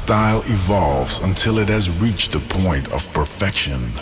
Style evolves until it has reached the point of perfection.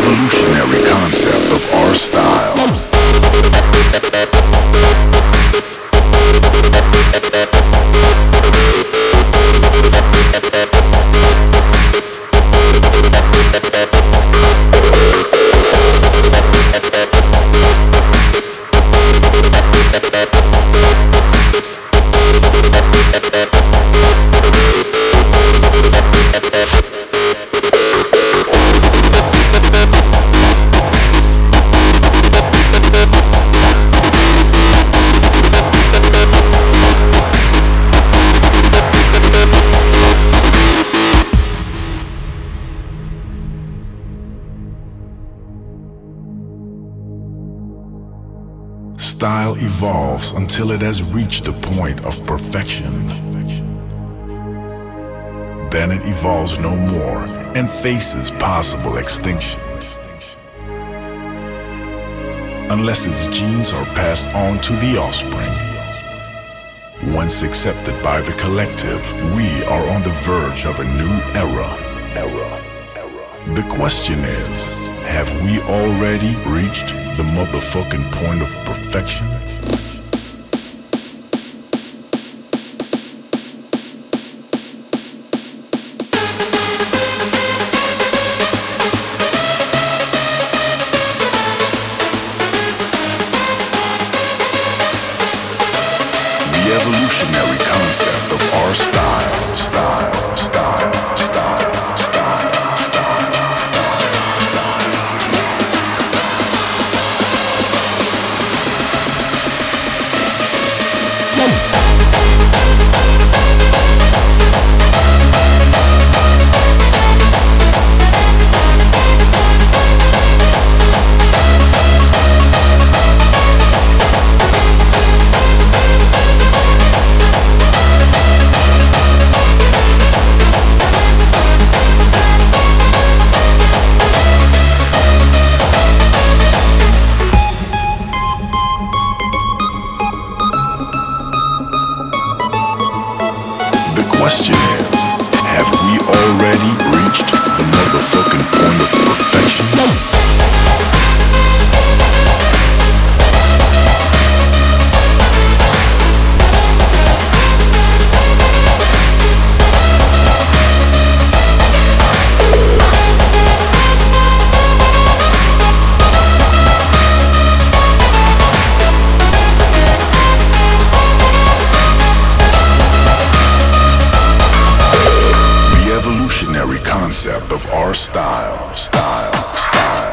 The evolutionary concept of our style. Style evolves until it has reached the point of perfection. Then it evolves no more and faces possible extinction. Unless its genes are passed on to the offspring. Once accepted by the collective, we are on the verge of a new era. Era. The question is, have we already reached the motherfucking point of perfection? The evolutionary concept of our style, question is, have we already reached the motherfucking point of perfection? of our style, style, style.